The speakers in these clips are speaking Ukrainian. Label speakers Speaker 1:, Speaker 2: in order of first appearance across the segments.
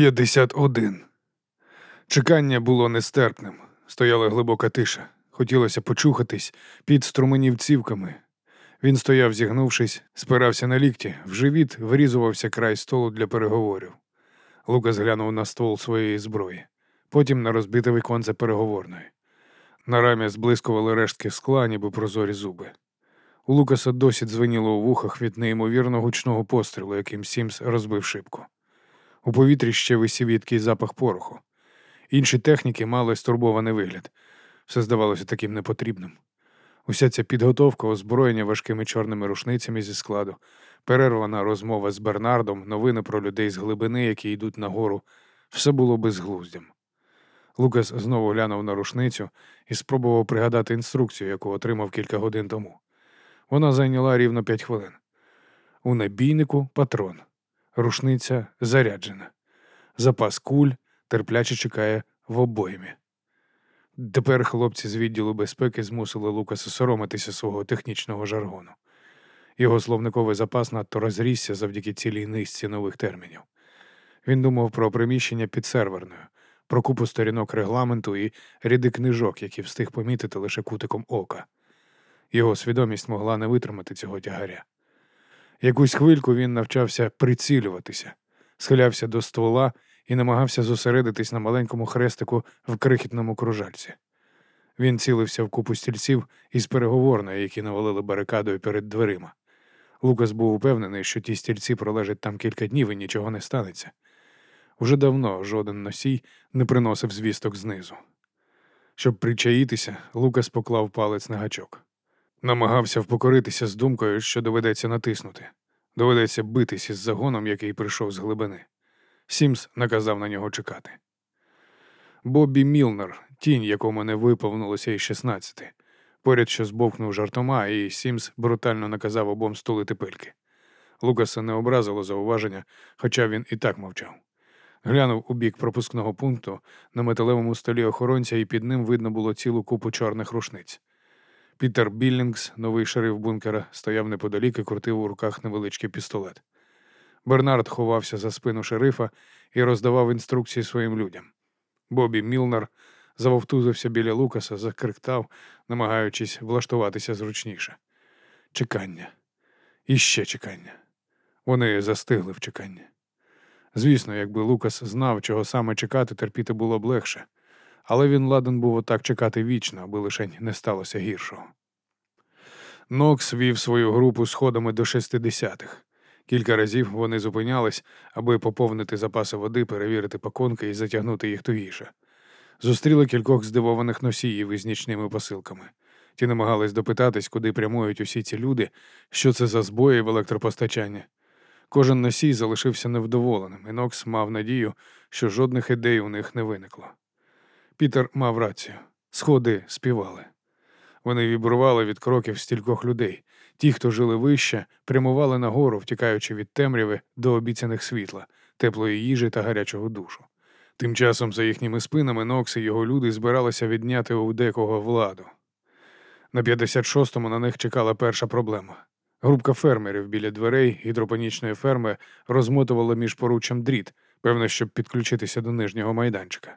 Speaker 1: 51. Чекання було нестерпним. Стояла глибока тиша. Хотілося почухатись під струменів цівками. Він стояв, зігнувшись, спирався на лікті, в живіт врізувався край столу для переговорів. Лукас глянув на ствол своєї зброї, потім на розбите віконце переговорної. На рамі зблискували рештки скла, ніби прозорі зуби. У Лукаса досі дзвеніло у вухах від неймовірно гучного пострілу, яким Сімс розбив шибку. У повітрі ще висів їдкий запах пороху. Інші техніки мали стурбований вигляд. Все здавалося таким непотрібним. Уся ця підготовка, озброєння важкими чорними рушницями зі складу, перервана розмова з Бернардом, новини про людей з глибини, які йдуть нагору, все було безглуздям. Лукас знову глянув на рушницю і спробував пригадати інструкцію, яку отримав кілька годин тому. Вона зайняла рівно п'ять хвилин. У набійнику патрон. Рушниця заряджена. Запас куль терпляче чекає в обоймі. Тепер хлопці з відділу безпеки змусили Лукаса соромитися свого технічного жаргону. Його словниковий запас надто розрісся завдяки цілій низці нових термінів. Він думав про приміщення під серверною, про купу сторінок регламенту і ряди книжок, які встиг помітити лише кутиком ока. Його свідомість могла не витримати цього тягаря. Якусь хвильку він навчався прицілюватися, схилявся до ствола і намагався зосередитись на маленькому хрестику в крихітному кружальці. Він цілився в купу стільців із переговорної, які навалили барикадою перед дверима. Лукас був упевнений, що ті стільці пролежать там кілька днів і нічого не станеться. Уже давно жоден носій не приносив звісток знизу. Щоб причаїтися, Лукас поклав палець на гачок. Намагався впокоритися з думкою, що доведеться натиснути. Доведеться битись із загоном, який прийшов з глибини. Сімс наказав на нього чекати. Боббі Мілнер, тінь, якому не виповнилося й шістнадцяти, поряд що збовкнув жартома, і Сімс брутально наказав обом стулити пильки. Лукаса не образило зауваження, хоча він і так мовчав. Глянув у бік пропускного пункту на металевому столі охоронця, і під ним видно було цілу купу чорних рушниць. Пітер Біллінгс, новий шериф бункера, стояв неподалік і крутив у руках невеличкий пістолет. Бернард ховався за спину шерифа і роздавав інструкції своїм людям. Бобі Мілнер завовтузився біля Лукаса, закриктав, намагаючись влаштуватися зручніше. Чекання. І ще чекання. Вони застигли в чеканні. Звісно, якби Лукас знав, чого саме чекати, терпіти було б легше, але він ладен був отак чекати вічно, аби лише не сталося гіршого. Нокс вів свою групу сходами до шестидесятих. Кілька разів вони зупинялись, аби поповнити запаси води, перевірити пакунки і затягнути їх тугіше. Зустріли кількох здивованих носіїв із нічними посилками. Ті намагались допитатись, куди прямують усі ці люди, що це за збої в електропостачанні. Кожен носій залишився невдоволеним, і Нокс мав надію, що жодних ідей у них не виникло. Пітер мав рацію. Сходи співали. Вони вібрували від кроків стількох людей. Ті, хто жили вище, прямували нагору, втікаючи від темряви до обіцяних світла, теплої їжі та гарячого душу. Тим часом за їхніми спинами Нокс і його люди збиралися відняти у декого владу. На 56-му на них чекала перша проблема. Групка фермерів біля дверей гідропонічної ферми розмотувала між поруччям дріт, певно, щоб підключитися до нижнього майданчика.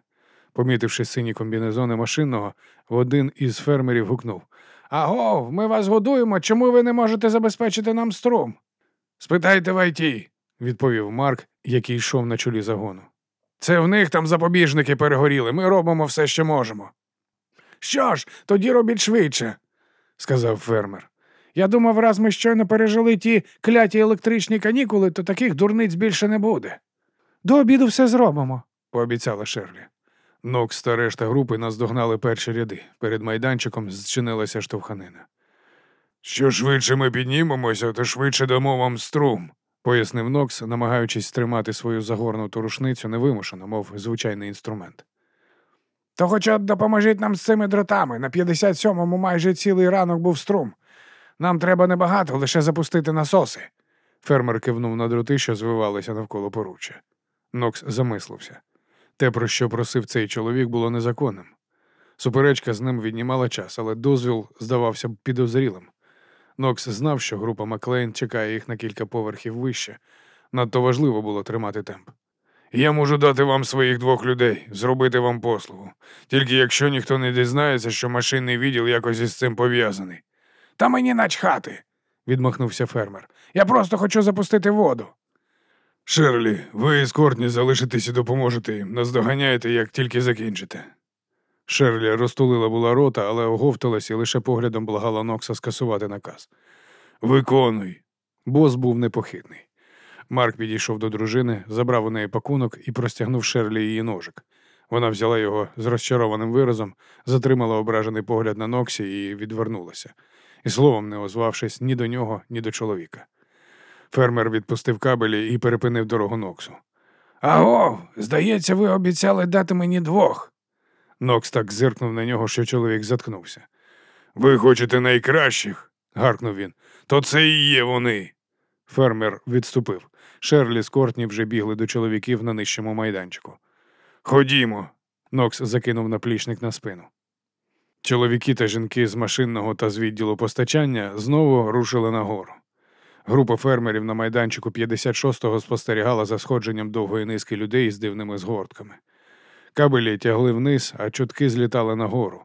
Speaker 1: Помітивши сині комбінезони машинного, один із фермерів гукнув Агов, ми вас годуємо. Чому ви не можете забезпечити нам струм? Спитайте в ІТ», – відповів Марк, який йшов на чолі загону. Це в них там запобіжники перегоріли. Ми робимо все, що можемо. Що ж, тоді робіть швидше, сказав фермер. Я думав, раз ми щойно пережили ті кляті електричні канікули, то таких дурниць більше не буде. До обіду все зробимо, пообіцяла Шерлі. Нокс та решта групи наздогнали перші ряди. Перед майданчиком зчинилася штовханина. Що швидше ми піднімемося, то швидше дамо вам струм, пояснив Нокс, намагаючись стримати свою загорнуту рушницю невимушено, мов звичайний інструмент. То хоча допоможіть нам з цими дротами. На 57-му майже цілий ранок був струм. Нам треба небагато, лише запустити насоси. Фермер кивнув на дроти, що звивалися навколо поруччя. Нокс замислився. Те, про що просив цей чоловік, було незаконним. Суперечка з ним віднімала час, але дозвіл здавався б підозрілим. Нокс знав, що група Маклейн чекає їх на кілька поверхів вище. Надто важливо було тримати темп. Я можу дати вам своїх двох людей, зробити вам послугу. Тільки якщо ніхто не дізнається, що машинний відділ якось із цим пов'язаний.
Speaker 2: Та мені начхати, відмахнувся фермер. Я просто хочу запустити воду.
Speaker 1: Шерлі, ви з Кортні залишитесь і допоможете їм. Наздоганяєте, як тільки закінчите. Шерлі розтулила була рота, але оговталась і лише поглядом благала Нокса скасувати наказ. Виконуй. Бос був непохитний. Марк підійшов до дружини, забрав у неї пакунок і простягнув Шерлі її ножик. Вона взяла його з розчарованим виразом, затримала ображений погляд на Ноксі і відвернулася, і словом не озвавшись ні до нього, ні до чоловіка. Фермер відпустив кабелі і перепинив дорогу Ноксу.
Speaker 2: Аго, здається, ви обіцяли дати мені двох.
Speaker 1: Нокс так зиркнув на нього, що чоловік заткнувся. Ви хочете найкращих? гаркнув він. То це і є вони. Фермер відступив. Шерлі з Кортні вже бігли до чоловіків на нижчому майданчику. Ходімо. Нокс закинув наплічник на спину. Чоловіки та жінки з машинного та з відділу постачання знову рушили нагору. Група фермерів на майданчику 56-го спостерігала за сходженням довгої низки людей з дивними згортками. Кабелі тягли вниз, а чутки злітали нагору.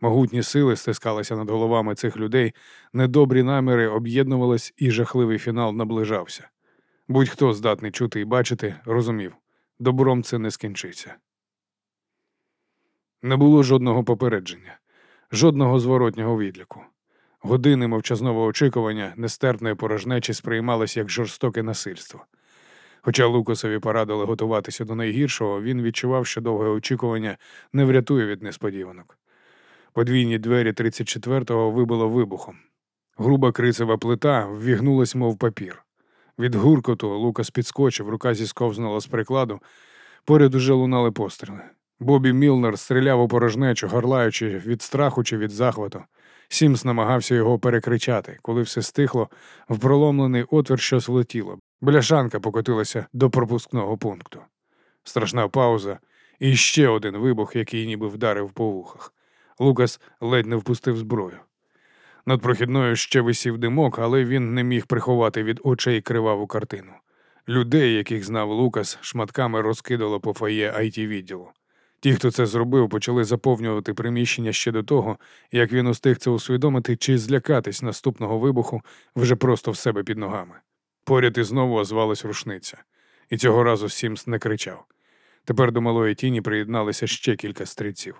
Speaker 1: Могутні сили стискалися над головами цих людей, недобрі наміри об'єднувались, і жахливий фінал наближався. Будь-хто здатний чути і бачити, розумів добром це не скінчиться. Не було жодного попередження, жодного зворотнього відліку. Години мовчазного очікування нестерпної порожнечі сприймалися як жорстоке насильство. Хоча Лукасові порадили готуватися до найгіршого, він відчував, що довге очікування не врятує від несподіванок. Подвійні двері 34-го вибило вибухом. Груба крицева плита ввігнулась, мов папір. Від гуркоту Лукас підскочив, рука зісковзнула з прикладу, поряд уже лунали постріли. Бобі Мілнер стріляв у порожнечу, горлаючи від страху чи від захвату. Сімс намагався його перекричати, коли все стихло, в проломлений отвір щось влетіло. Бляшанка покотилася до пропускного пункту. Страшна пауза і ще один вибух, який ніби вдарив по вухах. Лукас ледь не впустив зброю. Над прохідною ще висів димок, але він не міг приховати від очей криваву картину. Людей, яких знав Лукас, шматками розкидало по фоє it відділу. Ті, хто це зробив, почали заповнювати приміщення ще до того, як він устиг це усвідомити чи злякатись наступного вибуху вже просто в себе під ногами. Поряд і знову озвалась рушниця, і цього разу Сімс не кричав. Тепер до малої тіні приєдналися ще кілька стрільців.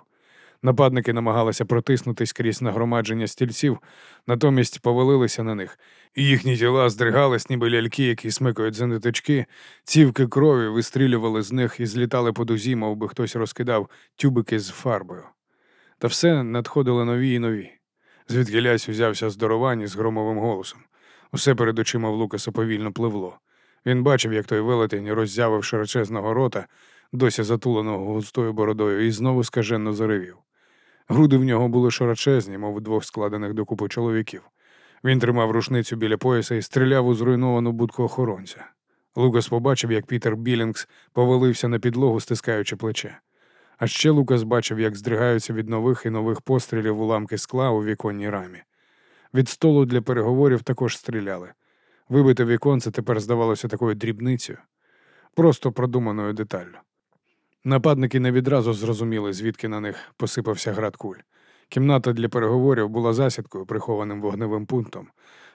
Speaker 1: Нападники намагалися протиснутись крізь нагромадження стільців, натомість повалилися на них, і їхні тіла здригались, ніби ляльки, які смикають за ниточки, цівки крові вистрілювали з них і злітали по дузі, мов би хтось розкидав тюбики з фарбою. Та все надходили нові і нові. Звідки лясь узявся здоровані з громовим голосом. Усе перед очима в Лукаса повільно пливло. Він бачив, як той велетень, роззявив широчезного рота, досі затуленого густою бородою, і знову скаженно заревів. Груди в нього були широчезні, мов двох складених докупи чоловіків. Він тримав рушницю біля пояса і стріляв у зруйновану будку охоронця. Лукас побачив, як Пітер Білінгс повалився на підлогу, стискаючи плече. А ще Лукас бачив, як здригаються від нових і нових пострілів уламки скла у віконній рамі. Від столу для переговорів також стріляли. Вибите віконце тепер здавалося такою дрібницею, просто продуманою деталлю. Нападники не відразу зрозуміли, звідки на них посипався град куль. Кімната для переговорів була засідкою, прихованим вогневим пунктом.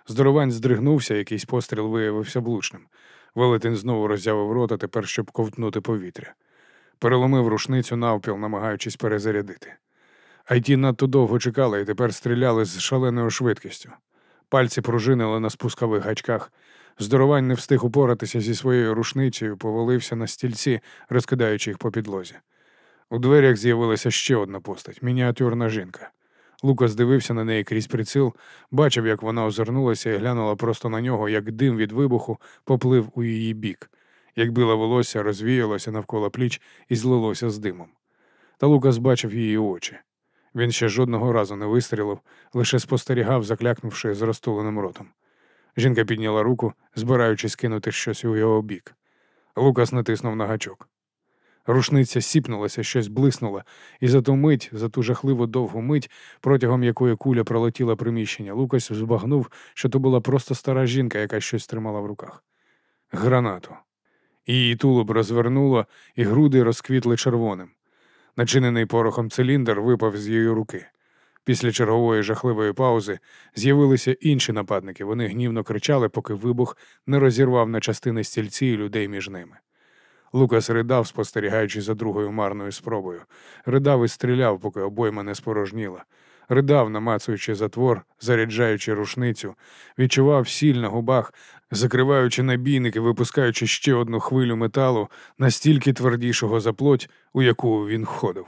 Speaker 1: Здоровань здригнувся, якийсь постріл виявився влучним. Велетень знову роззявив рота тепер, щоб ковтнути повітря. Переломив рушницю навпіл, намагаючись перезарядити. Айті надто довго чекали і тепер стріляли з шаленою швидкістю. Пальці пружинили на спускових гачках. Здоровань не встиг упоратися зі своєю рушницею, повалився на стільці, розкидаючи їх по підлозі. У дверях з'явилася ще одна постать мініатюрна жінка. Лукас дивився на неї крізь приціл, бачив, як вона озирнулася і глянула просто на нього, як дим від вибуху поплив у її бік, як біле волосся розвіялося навколо пліч і злилося з димом. Та Лукас бачив її очі. Він ще жодного разу не вистрілив, лише спостерігав, заклякнувши з розтуленим ротом. Жінка підняла руку, збираючись кинути щось у його бік. Лукас натиснув на гачок. Рушниця сіпнулася, щось блиснуло, і за ту мить, за ту жахливу довгу мить, протягом якої куля пролетіла приміщення, Лукас збагнув, що то була просто стара жінка, яка щось тримала в руках. Гранату. Її тулуб розвернуло, і груди розквітли червоним. Начинений порохом циліндр випав з її руки. Після чергової жахливої паузи з'явилися інші нападники. Вони гнівно кричали, поки вибух не розірвав на частини стільці і людей між ними. Лукас ридав, спостерігаючи за другою марною спробою. Ридав і стріляв, поки обойма не спорожніла. Ридав, намацуючи затвор, заряджаючи рушницю, відчував сіль на губах, закриваючи набійники, випускаючи ще одну хвилю металу, настільки твердішого за плоть, у яку він входив.